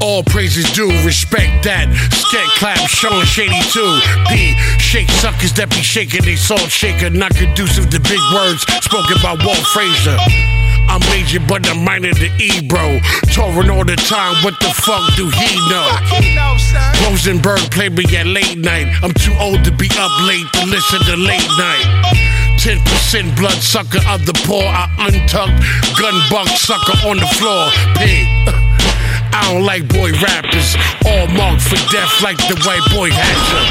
All praises due, respect that. Sket clap, Sean Shady too. D, shake suckers that be shaking they salt shaker, not conducive to big words spoken by Walt Frazier. I'm major, but I'm minor to E, bro. Touring all the time, what the fuck do he know? Rosenberg played me at late night. I'm too old to be up late to listen to late night. 10% blood sucker of the poor. I untucked, gun buck sucker on the floor. Pig. I don't like boy rappers, all marked for death like the white boy hatcher.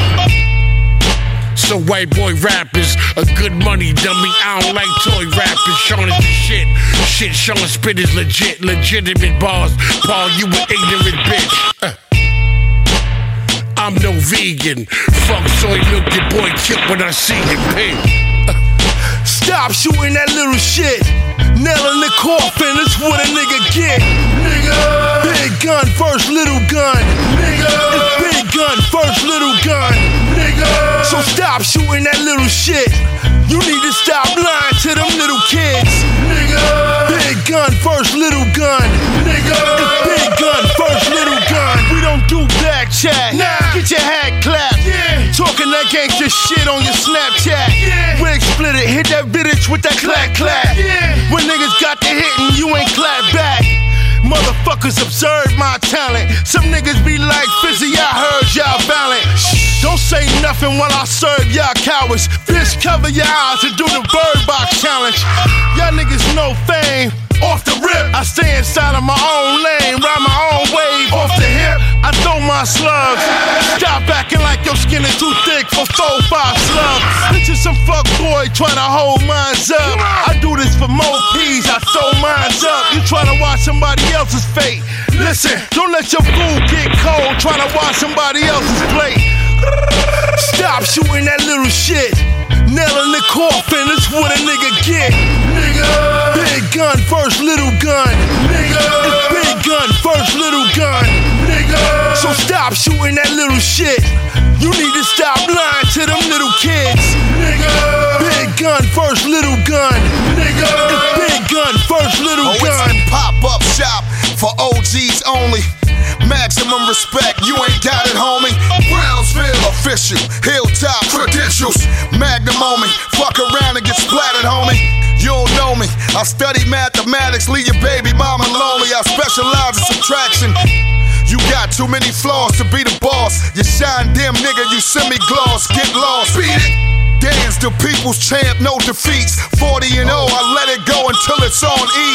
So white boy rappers, a good money dummy. I don't like toy rappers. Sean is the shit. Shit, Sean spit is legit, legitimate bars. Paul, you an ignorant bitch. Uh. I'm no vegan. Fuck soy milk, your boy killed when I see him pig. Stop shooting that little shit. Nail in the coffin, that's what a nigga get. Nigga. Big gun first, little gun. Nigga. It's big gun first, little gun. Nigga. So stop shooting that little shit. You need to stop lying to them little kids. Nigga. Big gun first, little gun. Nigga. It's big gun first, little gun. We don't do back chat. Nah. Get your hat clapped. Yeah. Talking that gangster shit on your Snapchat. Yeah. Wig split it, hit that bitch with that clap clap. Yeah. When niggas got the hit and you ain't clap back. Motherfuckers observe my talent. Some niggas be like, Fizzy, I heard y'all balance. Don't say nothing while I serve y'all cowards. Bitch, cover your eyes and do the bird box challenge. Y'all niggas know fame. Off the rip, I stay inside of my own lane, ride my own wave. Off the hip, I throw my slugs. Stop acting like your skin is too thick for four, five some fuck boy trying to hold mines up. I do this for more peas, I throw oh, mines up. You trying to watch somebody else's fate. Listen, don't let your food get cold trying to watch somebody else's plate. Stop shooting that little shit. Nail in the coffin, that's what a nigga get. Nigga. Big gun first, little gun. Nigga. It's big gun first, little gun. Nigga. So stop shooting that little shit. You need to stop lying first, little gun. Nigga. It's big gun first, little Oh, gun. a pop-up shop for OGs only. Maximum respect, you ain't got it, homie. Brownsville official, hilltop credentials. Magnum on me, fuck around and get splattered, homie. You don't know me. I study mathematics, leave your baby mama lonely. I specialize in subtraction. You got too many flaws to be the boss. You shine dim, nigga, you semi gloss. Get lost, beat it. Danze the people's champ, no defeats. 40 and 0, I let it go until it's on E.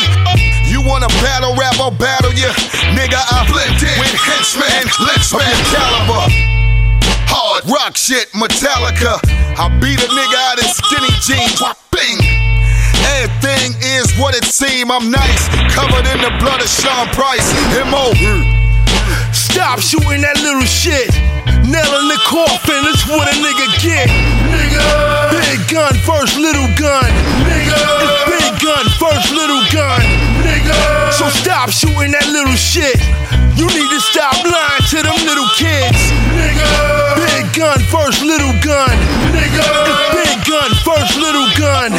You wanna battle rap, I'll battle ya. Nigga, I blend in with henchmen your caliber. Hard rock shit, Metallica. I beat a nigga out in skinny jeans. Bing. Everything is what it seem. I'm nice, covered in the blood of Sean Price. M.O. Stop shooting that little shit. Nail in the coffin, that's what a nigga get. Nigga. Big gun first, little gun. Nigga. It's big gun first, little gun. Nigga. So stop shooting that little shit. You need to stop lying to them little kids. Nigga. Big gun first, little gun. Nigga. It's big gun first, little gun.